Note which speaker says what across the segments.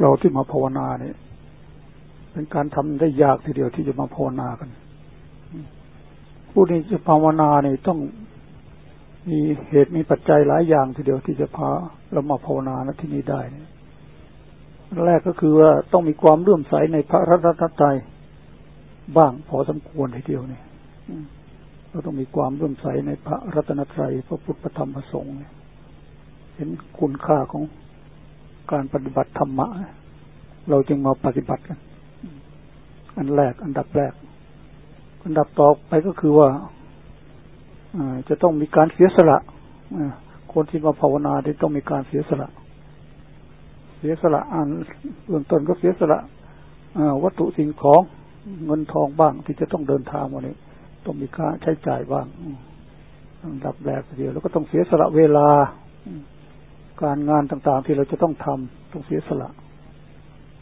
Speaker 1: เราที่มาภาวนาเนี่ยเป็นการทำได้ยากทีเดียวที่จะมาภาวนากันผู้นี้จะภาวนาเนี่ยต้องมีเหตุมีปัจจัยหลายอย่างทีเดียวที่จะพาเรามาภาวนาณที่นี้ได้เนี่ยแรกก็คือว่าต้องมีความเลื่อมใสในพระรัตนตรัยบ้างพอสมควรทีเดียวเนี่ยเราต้องมีความเลื่อมใสในพระรัตนตรัยพระพุทธธรรมพระสงฆ์เห็นคุณค่าของ การปฏิบัติธรรมะ เราจึงมาปฏิบัติกัน อันแรก อันดับแรก อันดับต่อไปก็คือว่าจะต้องมีการเสียสละคนที่มาภาวนาที่ต้องมีการเสียสละ เสียสละอันเบื้องต้นก็เสียสละวัตถุสิ่งของเงินทองบ้างที่จะต้องเดินทางวันนี้ต้องมีค่าใช้จ่ายบ้างอันดับแรกเดียวแล้วก็ต้องเสียสละเวลา การงานต่างๆที่เราจะต้องทำต้องเสียสละ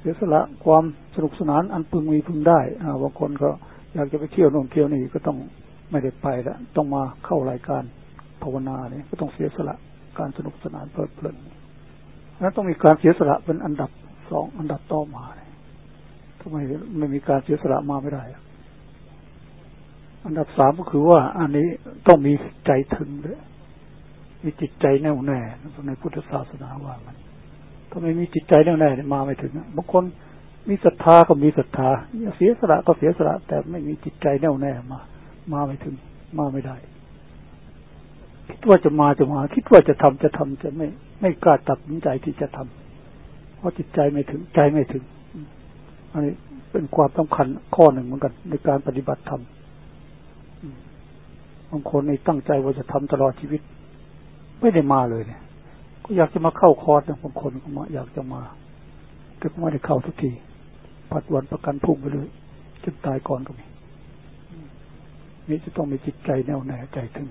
Speaker 1: เสียสละความสนุกสนานอันพึงมีพึงได้บางคนก็อยากจะไปเที่ยวโน่นเที่ยวนี่ก็ต้องไม่ได้ไปแล้วต้องมาเข้ารายการภาวนาเนี่ยก็ต้องเสียสละการสนุกสนานเพลิดเพลินนั้นต้องมีการเสียสละเป็นอันดับสองอันดับต่อมาทำไมไม่มีการเสียสละมาไม่ได้ อันดับสามก็คือว่า อันนี้ต้องมีใจถึงเลย มีจิตใจแน่วแน่ในพุทธศาสนาว่ามันถ้าไม่มีจิตใจแน่วแน่มาไม่ถึงบางคนมีศรัทธาก็มีศรัทธาเสียสละก็เสียสละ แต่ไม่มีจิตใจแน่วแน่มา มาไม่ถึง มาไม่ได้ คิดว่าจะมาจะมา คิดว่าจะทำจะทำจะไม่ ไม่กล้าตัดสินใจที่จะทำเพราะจิตใจไม่ถึงใจไม่ถึง อันนี้เป็นความสำคัญข้อหนึ่งเหมือนกัน ในการปฏิบัติธรรมบางคนในตั้งใจว่าจะทำตลอดชีวิต ไม่ได้มาเลยเนี่ย ก็อยากจะมาเข้าคอร์สบางคนก็มาอยากจะมาแต่ก็ไม่ได้เข้าทุกทีผัดวันประกันพุ่งไปเลยจนตายก่อนก็มีนี่จะต้องมีจิตใจแน่วแน่ใจถึง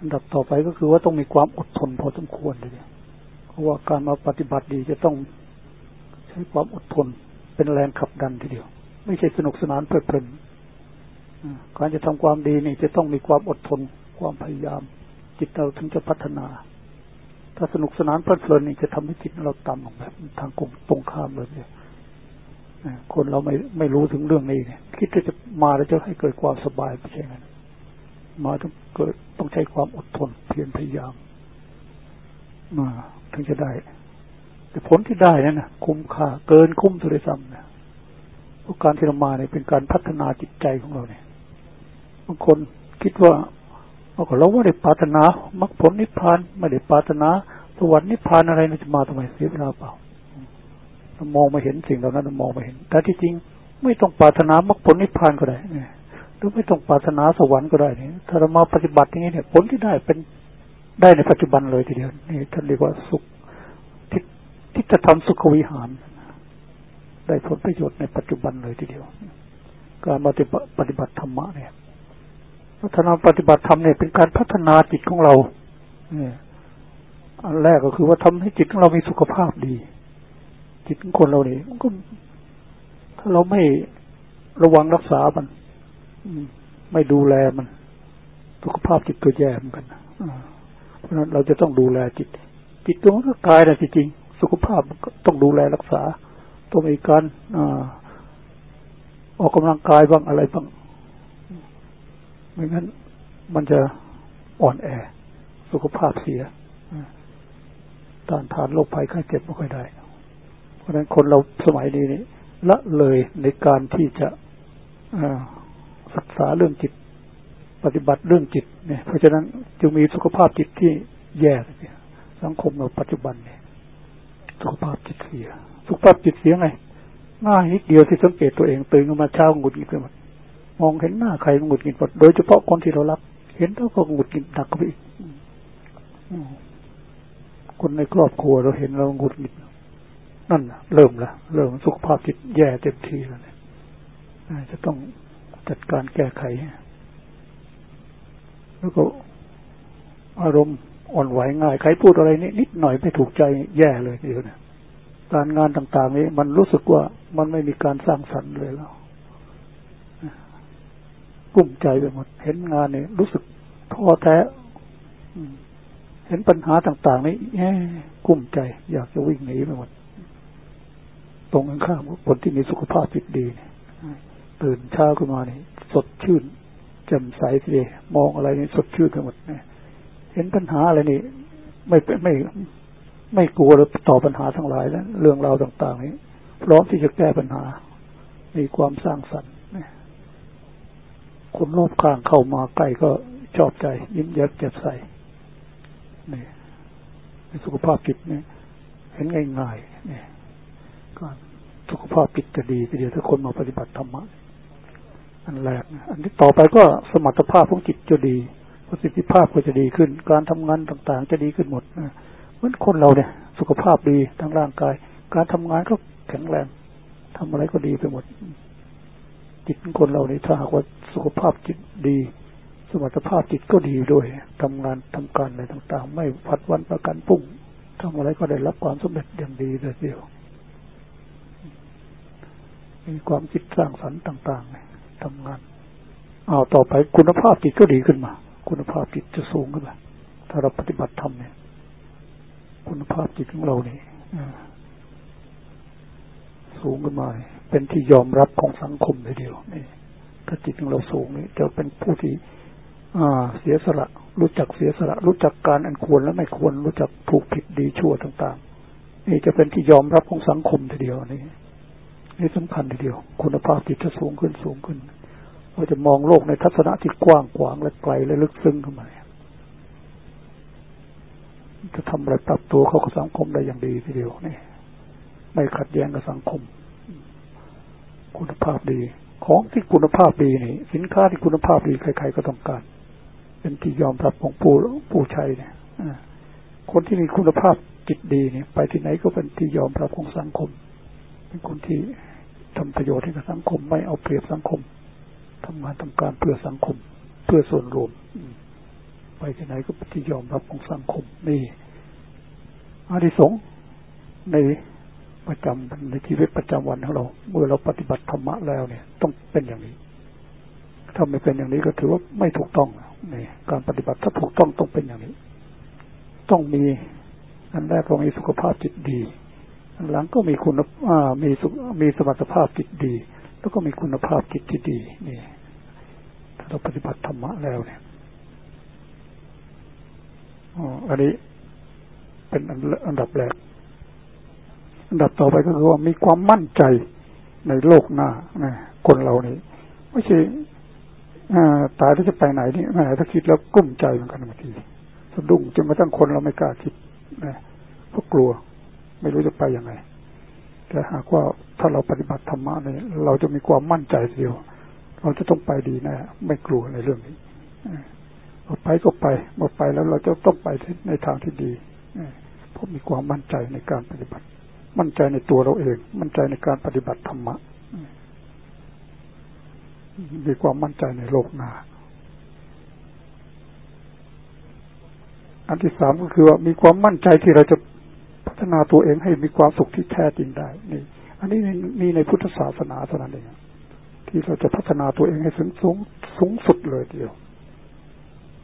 Speaker 1: อันดับต่อไปก็คือว่าต้องมีความอดทนพอสมควรเลยเพราะว่าการมาปฏิบัติดีจะต้องใช้ความอดทนเป็นแรงขับดันทีเดียว ไม่ใช่สนุกสนานเพลิดเพลินการจะทำความดีนี่จะต้องมีความอดทนความพยายาม จิตเราถึงจะพัฒนา ถ้าสนุกสนานเพลิดเพลินนี่จะทำให้จิตเราต่ำลงแบบทางกงตรงข้ามเลยเนี่ยคนเราไม่ไม่รู้ถึงเรื่องนี้เนี่ย คิดว่าจะมาแล้วจะให้เกิดความสบายไม่ใช่ไหมมาต้องเกิดต้องใช้ความอดทนเพียรพยายามมาถึงจะได้ แต่ผลที่ได้นั่นนะคุ้มค่าเกินคุ้มสุดเลยซ้ำนะเพราะการที่เรามาเนี่ยเป็นการพัฒนาจิตใจของเราเนี่ยบางคนคิดว่า เราไม่ได้ปรารถนามรรคผลนิพพานไม่ได้ปรารถนาสวรรค์นิพพานอะไรนี่จะมาทำไมเสียเวลาเปล่ามองมาเห็นสิ่งเหล่านั้นมองมาเห็น แต่ที่จริงไม่ต้องปรารถนามรรคผลนิพพานก็ได้เนี่ยหรือไม่ต้องปรารถนาสวรรค์ก็ได้เนี่ยถ้าเรามาปฏิบัติอย่างนี้เนี่ย ผลที่ได้เป็นได้ในปัจจุบันเลยทีเดียวนี่ท่านเรียกว่าสุขที่ที่จะทำสุขวิหาร ได้ผลประโยชน์ในปัจจุบันเลยทีเดียว การปฏิบัติธรรมะเนี่ย พัฒนาปฏิบัติธรรมเนี่ยเป็นการพัฒนาจิตของเราเนี่ยอันแรกก็คือว่าทำให้จิตของเรามีสุขภาพดี จิตของคนเราเนี่ยก็ ถ้าเราไม่ระวังรักษามันไม่ดูแลมัน สุขภาพจิตก็แย่เหมือนกันเพราะนั้นเราจะต้องดูแลจิต จิตตัวมันก็กายนะจริงๆสุขภาพก็ต้องดูแลรักษาต้องมีการออกกำลังกายบ้างอะไรบ้าง ไม่งั้นมันจะอ่อนแอ สุขภาพเสียต้านทานโรคภัยไข้เจ็บไม่ค่อยได้ เพราะฉะนั้นคนเราสมัยนี้นี่ละเลยในการที่จะศึกษาเรื่องจิต ปฏิบัติเรื่องจิตเนี่ย เพราะฉะนั้นจึงมีสุขภาพจิตที่แย่เลยสังคมเราปัจจุบันเนี่ยสุขภาพจิตเสีย สุขภาพจิตเสียไงง่ายนิดเดียวที่สังเกตตัวเองตื่นขึ้นมาเช้าหงุดหงิดขึ้นมา มองเห็นหน้าใครหงุดหงิดหมดโดยเฉพาะคนที่เรารัก เห็นแล้วก็หงุดหงิดหนักไปอีกคนในครอบครัวเราเห็นเราหงุดหงิดนั่นเริ่มละเริ่มสุขภาพจิตแย่เต็มทีแล้วเนี่ยจะต้องจัดการแก้ไข แล้วก็อารมณ์อ่อนไหวง่าย ใครพูดอะไรนิดนิดหน่อยไม่ถูกใจแย่เลยเดียวเนี่ยการงานต่าง ๆ นี้ มันรู้สึกว่ามันไม่มีการสร้างสรรค์เลยแล้ว กุ้มใจไปหมด เห็นงานเนี่ยรู้สึกท้อแท้เห็นปัญหาต่าง ๆ นี่แย่กุ้มใจ อยากจะวิ่งหนีไปหมด ตรงกันข้ามคนที่มีสุขภาพจิตดีเนี่ยตื่นเช้าขึ้นมาเนี่ยสดชื่นแจ่มใสทีเดียมองอะไรนี่สดชื่นไปหมดเนี่ยเห็นปัญหาอะไรนี่ ไม่ไม่ไม่กลัวต่อปัญหาทั้งหลายแล้วเรื่องราวต่าง ๆ นี้พร้อมที่จะแก้ปัญหา มีความสร้างสรรค์ คนรอบข้างเข้ามาใกล้ก็ชอบใจ ยิ้มแย้มแจ่มใสนี่สุขภาพจิตเนี่ยเห็นง่ายๆเนี่ยก็สุขภาพจิตจะดีทีเดียวถ้าคนมาปฏิบัติธรรมะอันแรกอันที่ต่อไปก็สมรรถภาพของจิตจะดีประสิทธิภาพก็จะดีขึ้น การทำงานต่างๆ จะดีขึ้นหมดนะเหมือนคนเราเนี่ย สุขภาพดีทั้งร่างกาย การทำงานก็แข็งแรงทำอะไรก็ดีไปหมด จิตของคนเราเนี่ยถ้าหากว่า สุขภาพจิตดี สมรรถภาพจิตก็ดีด้วยทำงานทำการอะไรต่าง ๆ ไม่พัดวันประกันพุ่งทำอะไรก็ได้รับความสำเร็จอย่างดีเลยเดียว มีความคิดสร้างสรรค์ต่างๆทำงานเอาต่อไปคุณภาพจิตก็ดีขึ้นมา คุณภาพจิตจะสูงขึ้นมาถ้าเราปฏิบัติธรรมเนี่ย คุณภาพจิตของเราเนี่ยสูงขึ้นมา เป็นที่ยอมรับของสังคมเลยเดียวนี่ ถ้าจิตของเราสูงนี่จะเป็นผู้ที่อ่า เสียสละ รู้จักเสียสละ รู้จักการอันควรและไม่ควร รู้จักถูกผิดดีชั่วต่างๆ นี่จะเป็นที่ยอมรับของสังคมทีเดียวนี่นี่สำคัญทีเดียว คุณภาพจิตจะสูงขึ้นสูงขึ้น เราจะมองโลกในทัศนะที่กว้างขวางและไกลและลึกซึ้งเข้ามาจะทำอะไรปรับตัวเข้ากับสังคมได้อย่างดีทีเดียวนี่ไม่ขัดแย้งกับสังคม คุณภาพดี ของที่คุณภาพดีนี่ สินค้าที่คุณภาพดีใครๆก็ต้องการ เป็นที่ยอมรับของผู้ผู้ใช้เนี่ยคนที่มีคุณภาพจิตดีเนี่ย ไปที่ไหนก็เป็นที่ยอมรับของสังคม เป็นคนที่ทำประโยชน์ให้กับสังคม ไม่เอาเปรียบสังคมทำงานทำการเพื่อสังคม เพื่อส่วนรวมไปที่ไหนก็เป็นที่ยอมรับของสังคมนี่อาดิสงใน ประจำในชีวิตประจำวันของเรา เมื่อเราปฏิบัติธรรมะแล้วเนี่ย ต้องเป็นอย่างนี้ ถ้าไม่เป็นอย่างนี้ก็ถือว่าไม่ถูกต้องนี่การปฏิบัติถ้าถูกต้องต้องเป็นอย่างนี้ ต้องมี อันแรกเรามีสุขภาพจิตดี อันหลังก็มีคุณมีสุมีสมรรถภาพจิตดี แล้วก็มีคุณภาพจิตที่ดีนี่ถ้าเราปฏิบัติธรรมะแล้วเนี่ยอ๋ออันนี้เป็นอันดับแรก ดับต่อไปก็คือว่ามีความมั่นใจในโลกหน้านะคนเรานี่ไม่ใช่ตายแล้วจะไปไหนนี่ไหนถ้าคิดแล้วกุ้มใจเหมือนกันบางทีสะดุ้งจนมาตั้งคนเราไม่กล้าคิดนะเพราะกลัว ไม่รู้จะไปยังไง แต่หากว่าถ้าเราปฏิบัติธรรมะเนี่ยเราจะมีความมั่นใจเดียว เราจะต้องไปดีแนะ่ไม่กลัวในเรื่องนี้ไปก็ไปหมดไปแล้วเราจะต้องไปในทางที่ดีเพราะมีความมั่นใจในการปฏิบัติ มั่นใจในตัวเราเอง มั่นใจในการปฏิบัติธรรมะมีความมั่นใจในโลกหน้าอันที่สามก็คือว่ามีความมั่นใจที่เราจะพัฒนาตัวเองให้มีความสุขที่แท้จริงได้ นี่ อันนี้มีในพุทธศาสนาเท่านั้นเองที่เราจะพัฒนาตัวเองให้สูงสูงสูงสุดเลยเดียว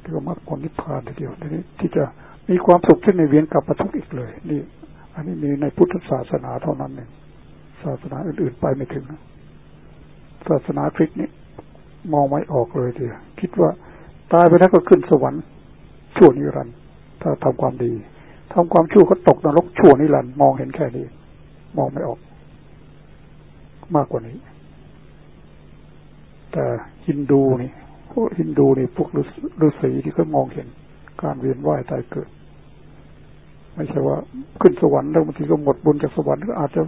Speaker 1: เรียกว่ามรรคผลนิพพานเดียวนี้ที่จะมีความสุขที่ในเวียนกลับมาทุกอีกเลย นี่ อันนี้มีในพุทธศาสนาเท่านั้นเองศาสนาอื่นๆไปไม่ถึงศาสนาคริสต์นี่มองไม่ออกเลยทียคิดว่าตายไปแล้วก็ขึ้นสวรรค์ชั่วนิรันดร์ถ้าทำความดีทำความชั่วก็ตกนรกชั่วนิรันดร์มองเห็นแค่นี้ มองไม่ออก มากกว่านี้ แต่ฮินดูนี่พวกฮินดูนี่พวกฤาษีที่เขามองเห็น การเวียนว่ายตายเกิด ไม่ใช่ว่าขึ้นสวรรค์แล้วบางทีก็หมดบุญจากสวรรค์ก็อาจจะ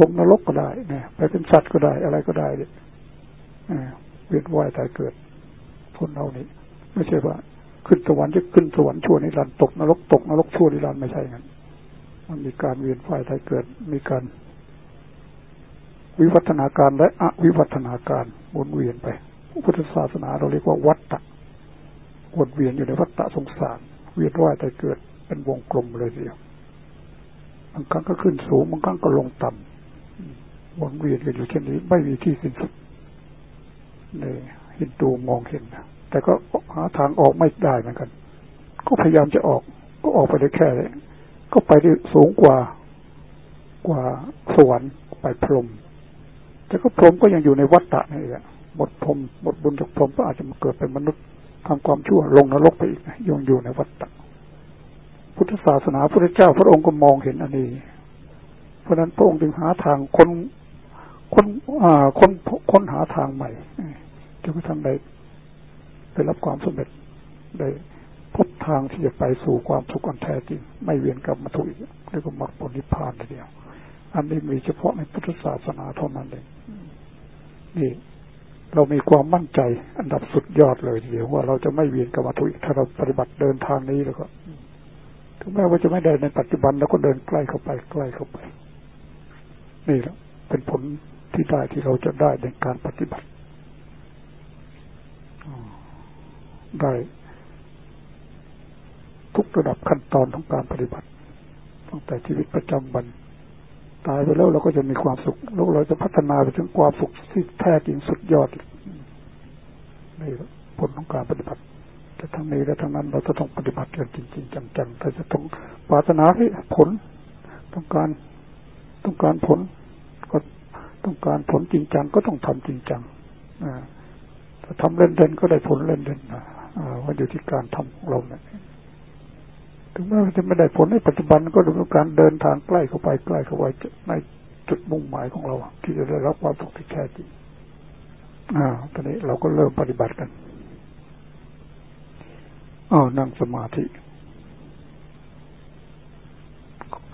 Speaker 1: ลงนรกก็ได้นี่ยไปเป็นสัตว์ก็ได้อะไรก็ได้เนี่ยเวียนว่ายตายเกิดคนเรานี่ไม่ใช่ว่า ขึ้นสวรรค์จะขึ้นสวรรค์ชั่วนิรันดร์ตกนรกตกนรกชั่วนิรันดร์ไม่ใช่งั้นมันมีการเวียนว่ายตายเกิด มีการ วิวัฒนาการและอวิวัฒนาการวนเวียนไปพุทธศาสนาเราเรียกว่าวัฏฏะวนเวียนอยู่ในวัฏฏะสงสาร เวียนว่ายตายเกิด เป็นวงกลมเลยทีเดียวบางครั้งก็ขึ้นสูงบางครั้งก็ลงต่ำวนเวียนกันอยู่เช่นนี้ ไม่มีที่สิ้นสุดในฮินดูมองเห็นนะแต่ก็หาทางออกไม่ได้เหมือนกัน ก็พยายามจะออก ก็ออกไปได้แค่เลยก็ไปได้สูงกว่า กว่าสวรรค์ไปพรมแต่ก็พรมก็ยังอยู่ในวัฏฏะนี่แหละหมดพรมหมดบุญจากพรมก็อาจจะมาเกิดเป็นมนุษย์ทำความชั่วลงนรกไปอีกยังอยู่ในวัฏฏะ พุทธศาสนาพระเจ้า พระองค์ก็มองเห็นอันนี้ เพราะนั้นพระองค์จึงหาทางคนคนอ่าคนค้นหาทางใหม่จนกระทั่งได้ได้รับความสำเร็จได้พบทางที่จะไปสู่ความสุขอันแท้จริง ไม่เวียนกลับมาทุกข์อีกเรียกว่ามรรคผลนิพพานทีเดียว อันนี้มีเฉพาะในพุทธศาสนาเท่านั้นเองนี่เรามีความมั่นใจอันดับสุดยอดเลยทีเดียวว่าเราจะไม่เวียนกลับมาทุกข์อีกถ้าเราปฏิบัติเดินทางนี้แล้วก็ แม้ว่าจะไม่ได้ในปัจจุบันแล้วก็เดินใกล้เข้าไปใกล้เข้าไป นี่แหละเป็นผลที่ได้ที่เราจะได้ในการปฏิบัติได้ทุกระดับขั้นตอนของการปฏิบัติตั้งแต่ชีวิตประจำวัน ตายไปแล้วเราก็จะมีความสุขแล้วเราจะพัฒนาไปถึงความสุขที่แท้จริงสุดยอดนี่ผลของการปฏิบัติ แต่ทั้งนี้และทั้งนั้นเราจะต้องปฏิบัติกันจริง ๆจังๆถ้าจะต้องปรารถนาให้ผล ต้องการต้องการผล ก็ต้องการผลจริงจังก็ต้องทำจริงจังถ้าทำเล่นๆก็ได้ผลเล่นๆว่าอยู่ที่การทำของเราเนี่ยถึงแม้จะไม่ได้ผลในปัจจุบันก็ดูการเดินทางใกล้เข้าไปใกล้เข้าไปในจุดมุ่งหมายของเรา ที่จะได้รับความสุขที่แท้จริงอ่าตอนนี้เราก็เริ่มปฏิบัติกัน อ๋อนั่งสมาธิ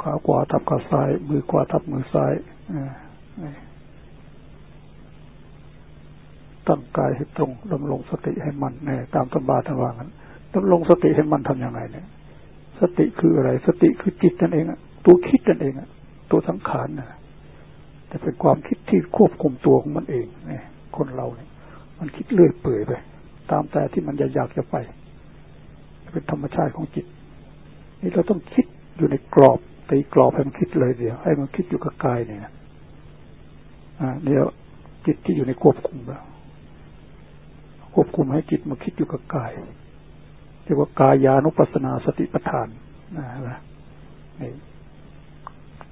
Speaker 1: ขาขวาทับขาซ้าย มือขวาทับมือซ้ายตั้งกายให้ตรงดำรงสติให้มันเนี่ยตามตำราทว่างั้นดำรงสติให้มันทำยังไงเนี่ย สติคืออะไร สติคือจิตนั่นเองอะตัวคิดนั่นเองอะตัวสังขารนะแต่เป็นความคิดที่ควบคุมตัวของมันเองเนี่ยคนเราเนี่ย มันคิดเลื่อยเปื่อยไป ตามแต่ที่มันอยากจะไป เป็นธรรมชาติของจิต นี่เราต้องคิดอยู่ในกรอบตีกรอบให้มันคิดเลยเดียวให้มันคิดอยู่กับกายเนี่ยอ่าเนี่ยจิตที่อยู่ในควบคุมแล้วควบคุมให้จิตมาคิดอยู่กับกายเรียกว่ากายานุปัสนาสติปัฏฐานนะนี่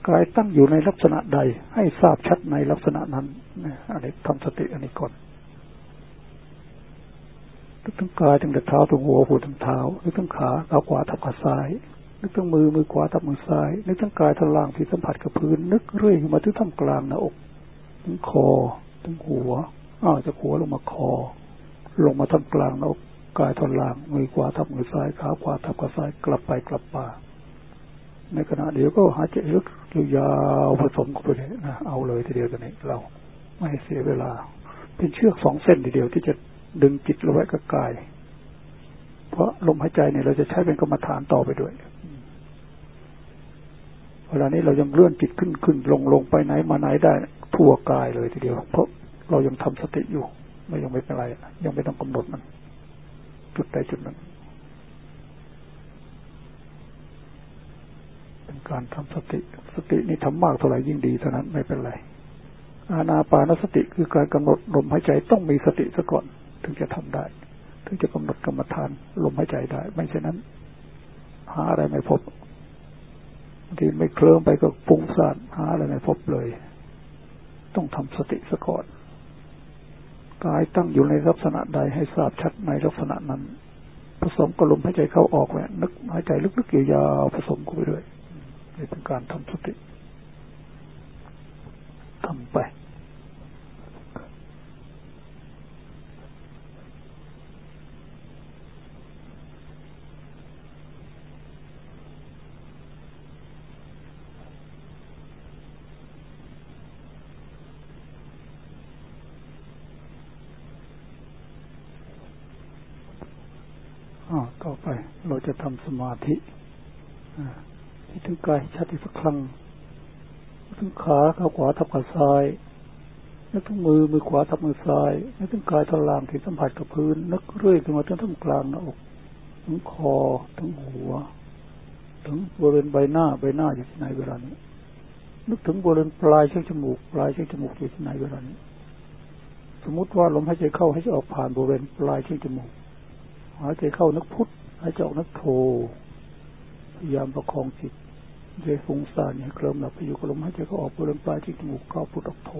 Speaker 1: กายตั้งอยู่ในลักษณะใด ให้ทราบชัดในลักษณะนั้นนะอันนี้ทำสติอันนี้ก่อน นึกถึงกายตั้งแต่เท้าถึงหัวหัวถึงเท้านึกถึงขาเท้าขวาทับขาซ้ายนึกถึงมือมือขวาทับมือซ้าย นึกถึงกายทันล่างที่สัมผัสกับพื้น นึกเรื่อยมาถึงท่ามกลางหน้าอกถึงคอถึงหัวอ้าวจากหัวลงมาคอ ลงมาท่ามกลางหน้าอกกายทอนล่างมือขวาทับมือซ้ายขาขวาทับขาซ้ายกลับไปกลับมาในขณะเดียวก็หายใจลึกยาวผสมกันไปเลยนะเอาเลยทีเดียวกันนี้เราไม่เสียเวลา เป็นเชือกสองเส้นทีเดียวที่จะ ดึงจิตเราไว้กับกาย เพราะลมหายใจเนี่ยเราจะใช้เป็นกรรมฐานต่อไปด้วยเวลานี้เรายังเลื่อนจิตขึ้นขึ้นลงลงไปไหนมาไหนได้ ทั่วกายเลยทีเดียว เพราะเรายังทำสติอยู่ไม่ยังไม่เป็นไร ยังไม่ต้องกำหนดมัน จุดใดจุดหนั้นเป็นการทำสติ สตินี่ทำมากเท่าไหร่ยิ่งดีเท่านั้นไม่เป็นไร อาณาปานสติคือการกำหนดลมหายใจต้องมีสติซะก่อน ถึงจะทำได้ ถึงจะกำหนดกรรมฐานลมหายใจได้ ไม่เช่นนั้น หาอะไรไม่พบบางทีไม่เคลิ้มไปก็ฟุ้งซ่านหาอะไรไม่พบเลย ต้องทำสติซะก่อนกายตั้งอยู่ในลักษณะใดให้ทราบชัดในลักษณะนั้น ผสมกับลมหายใจเข้าออกแหวนึกหายใจลึกๆยาวๆผสมกันไปด้วยนี่เป็นการทำสติทำไป ต่อไป เราจะทำสมาธิที่ถึงกายชัดอีกสักครั้งถึงขาขาขวาทับขาซ้ายนึกถึงมือมือขวาทับมือซ้ายนึกถึงกายทล่างที่สัมผัสกับพื้นนึกเรื่อยขึ้นมาจนถึงกลางหน้าอกถึงคอถึงหัว ถึงบริเวณใบหน้าใบหน้าอยู่ที่ไหนเวลานี้ นึกถึงบริเวณปลายช่องจมูก ปลายช่องจมูกอยู่ที่ไหนเวลานี้ สมมติว่าลมหายใจเข้าให้จะออกผ่านบริเวณปลายช่องจมูก หายใจเข้านึกพุทธหายใจออกนึกโทพยายามประคองจิตใจฟุ้งซ่านอย่าเคลิ้มหลับไปอยู่กับลมหายใจก็ออกบริเวณปลายที่จมูกเข้าพุทธออกโท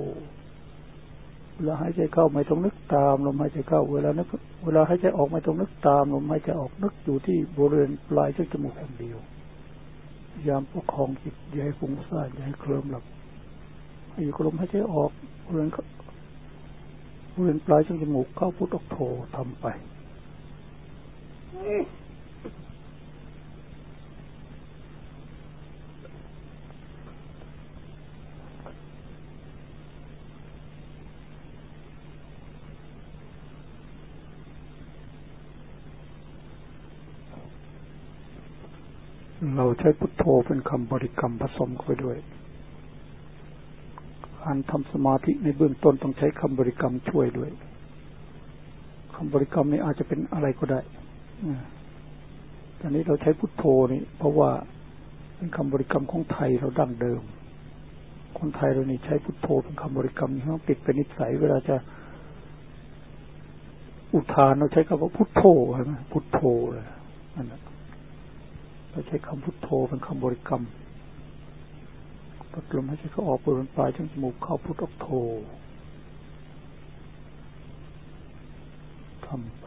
Speaker 1: เวลาหายใจเข้าไม่ต้องนึกตามลมหายใจเข้า เวลานึกเวลาหายใจออกไม่ต้องนึกตามลมหายใจออกนึกอยู่ที่บริเวณปลายที่จมูกแห่งเดียวพยายามประคองจิตอย่าให้ฟุ้งซ่านอย่าให้เคลิ้มหลับให้อยู่กับลมหายใจออกบริเวณบริเวณปลายที่จมูกเข้าพุทออกโททำไป เราใช้พุทโธเป็นคำบริกรรมผสมเข้าไปด้วย การทำสมาธิในเบื้องต้นต้องใช้คำบริกรรมช่วยด้วย คำบริกรรมนี้อาจจะเป็นอะไรก็ได้ ตอนนี้เราใช้พุทโธนี่ เพราะว่าเป็นคำบริกรรมของไทยเราดั้งเดิม คนไทยเรานี่ใช้พุทโธเป็นคำบริกรรมที่ต้องติดเป็นนิสัยเวลาจะ อุทานเราใช้คำว่าพุทโธใช่ไหมพุทโธเลยนั่นแหละเราใช้คำพุทโธเป็นคำบริกรรมปัดลมให้ใช้เขาออกบริเวณปลายจมูกเข้าพุทออกโธทำไป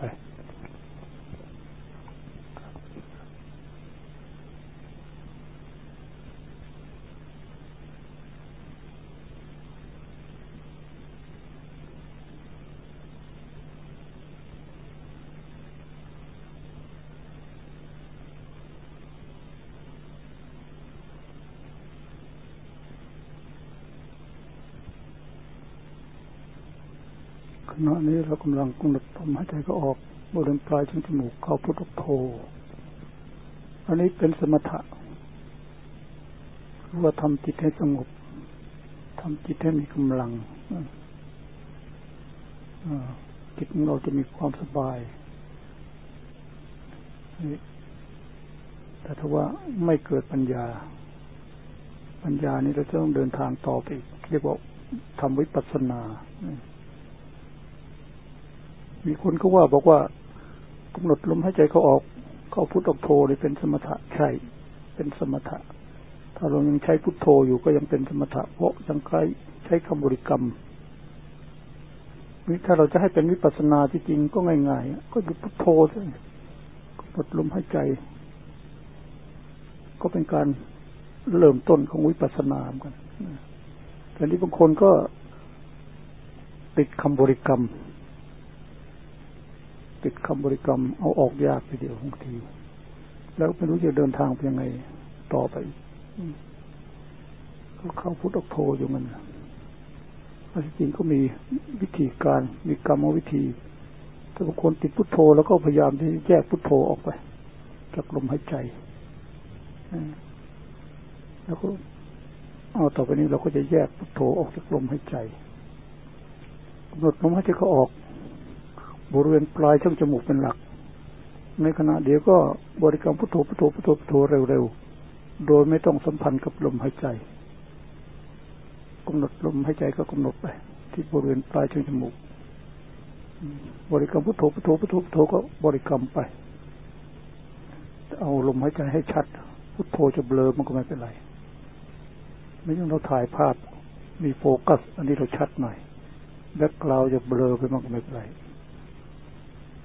Speaker 1: ขณะนี้เรากำลังกำหนดลมหายใจก็ออกบริเวณปลายช่องจมูกเข้าพุทโธอันนี้เป็นสมถะว่าทำจิตให้สงบทำจิตให้มีกำลังจิตของเราจะมีความสบายแต่ถ้าว่าไม่เกิดปัญญา ปัญญานี้เราจะต้องเดินทางต่อไปเรียกว่าทำวิปัสสนา มีคนก็ว่าบอกว่ากำหนดลมหายใจเขาออก เขาพุทออกโทนี่เป็นสมถะใช่เป็นสมถะ ถ้าเรายังใช้พุทโธอยู่ก็ยังเป็นสมถะ เพราะยังใช้ใช้คำบริกรรมนี่ถ้าเราจะให้เป็นวิปัสสนาที่จริงก็ง่ายๆก็หยุดพุทโธใช่กำหนดลมหายใจ ก็เป็นการเริ่มต้นของวิปัสสนาเหมือนกันแต่นี้บางคนก็ติดคำบริกรรม ติดคำบริกรรมเอาออกยากไปเดียวบางที แล้วไม่รู้จะเดินทางเป็นยังไงต่อไปก็เข้าพุทธออกโทอยู่มันจริงก็มีวิธีการมีกรรมวิธี ถ้าบางคนติดพุทโธแล้วก็พยายามที่แยกพุทโธออกไปจากลมหายใจแล้วก็เอาต่อไปนี้เราก็จะแยกพุทโธออกจากลมหายใจกำหนดลมหายใจเขาออก บริเวณปลายช่องจมูกเป็นหลัก ในขณะเดียวก็บริกรรมพุทโธพุทโธพุทโธพุทโธเร็วๆ โดยไม่ต้องสัมพันธ์กับลมหายใจกำหนดลมหายใจก็กำหนดไป ที่บริเวณปลายช่องจมูก บริกรรมพุทโธพุทโธพุทโธพุทโธก็บริกรรมไป เอาลมหายใจให้ชัด พุทโธจะเบลอมันก็ไม่เป็นไร ไม่ต้องเราถ่ายภาพมีโฟกัส อันนี้เราชัดหน่อยแบ็กกราวจะเบลอไปมันก็ไม่เป็นไร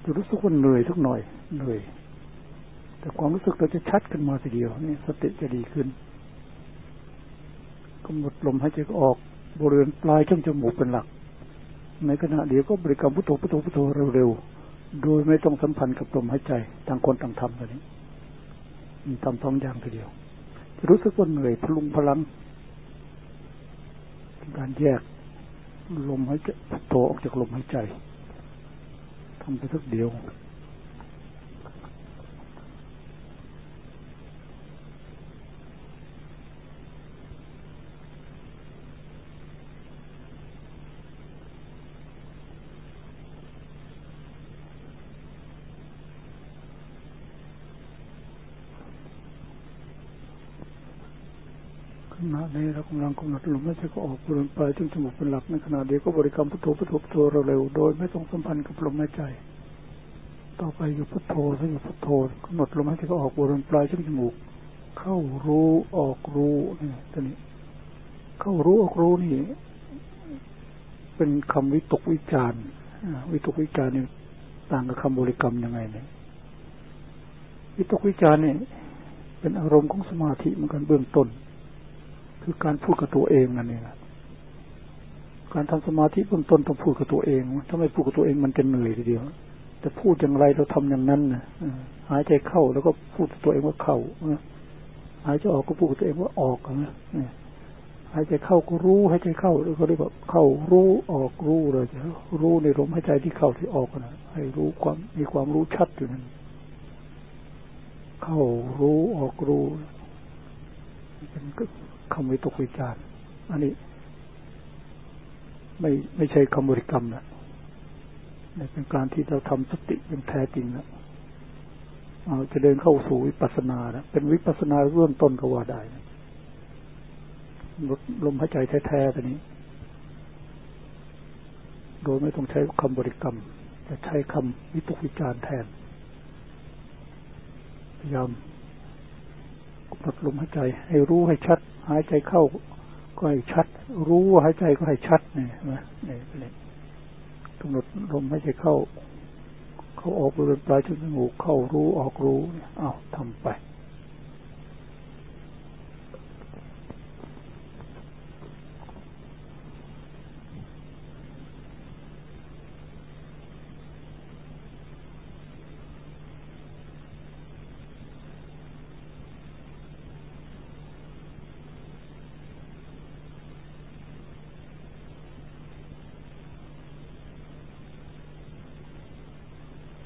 Speaker 1: จะรู้สึกว่าเหนื่อยทุกหน่อยเหนื่อยแต่ความรู้สึกเราจะชัดขึ้นมาทีเดียวนี่สติจะดีขึ้นกำหนดลมหายใจก็ออกบริเวณปลายช่องจมูกเป็นหลัก ในขณะเดียวก็บริกรรมพุทโธพุทโธพุทโธเร็วๆโดยไม่ต้องสัมพันธ์กับลมหายใจต่างคนต่างทำแบบนี้ทำท้องอย่างทีเดียว จะรู้สึกว่าเหนื่อยพลุงพลังการแยกลมหายใจโธออกจากลมหายใจ ทำไปสักเดียว ณะนี้เรากำลังกำหนดลมไม่ใช่ก็ออกบริเวณปลายจนจมูกเป็นหลักในขณะเดียวก็บริกรรมพุทโธพุทโธพุทโธเร็วโดยไม่ต้องสัมพันธ์กับลมหายใจ ต่อไปอยู่พุทโธถ้าอยู่พุทโธกำหนดลมหายใจก็ออกบริเวณปลายจนจมูก เข้ารู้ออกรู้นี่ตัวนี้ เข้ารู้ออกรู้นี่ เป็นคำวิตกวิจารวิตกวิจารนี่ต่างกับคำบริกรรมยังไงเนี่ยวิตกวิจารเนี่ยเป็นอารมณ์ของสมาธิเหมือนกันเบื้องต้น คือการพูดกับตัวเองนั่นเองการทำสมาธิเบื้องต้นต้องพูดกับตัวเอง ถ้าไม่พูดกับตัวเองมันจะเหนื่อยทีเดียวจะพูดอย่างไรเราทำอย่างนั้นนะหายใจเข้าแล้วก็พูดกับตัวเองว่าเข้าหายใจออกก็พูดกับตัวเองว่าออกนะหายใจเข้าก็รู้หายใจเข้าแล้วก็เรียกว่าเข้ารู้ออกรู้เลยจะรู้ในลมหายใจที่เข้าที่ออกนะให้รู้ความมีความรู้ชัดอยู่นั้นเข้ารู้ออกรู้เป็น คำวิตกวิจารอันนี้ ไม่ไม่ใช่คำบริกรรมนะเป็นการที่เราทำสติอย่างแท้จริงนะเราจะเดินเข้าสู่วิปัสสนานะเป็นวิปัสสนาเรื่องต้นก็ว่าได้ลดลมหายใจแท้ๆตัวนี้ โดยไม่ต้องใช้คำบริกรรม จะใช้คำวิตกวิจารแทน พยายาม หนดลมหายใจ ให้รู้ให้ชัด หายใจเข้าก็ให้ชัด รู้หายใจก็ให้ชัดเนี่ยนะเนี่ยกำหนดลมหายใจเข้า เข้าออกบริเวณปลายจมูกเข้ารู้ออกรู้เอาทำไป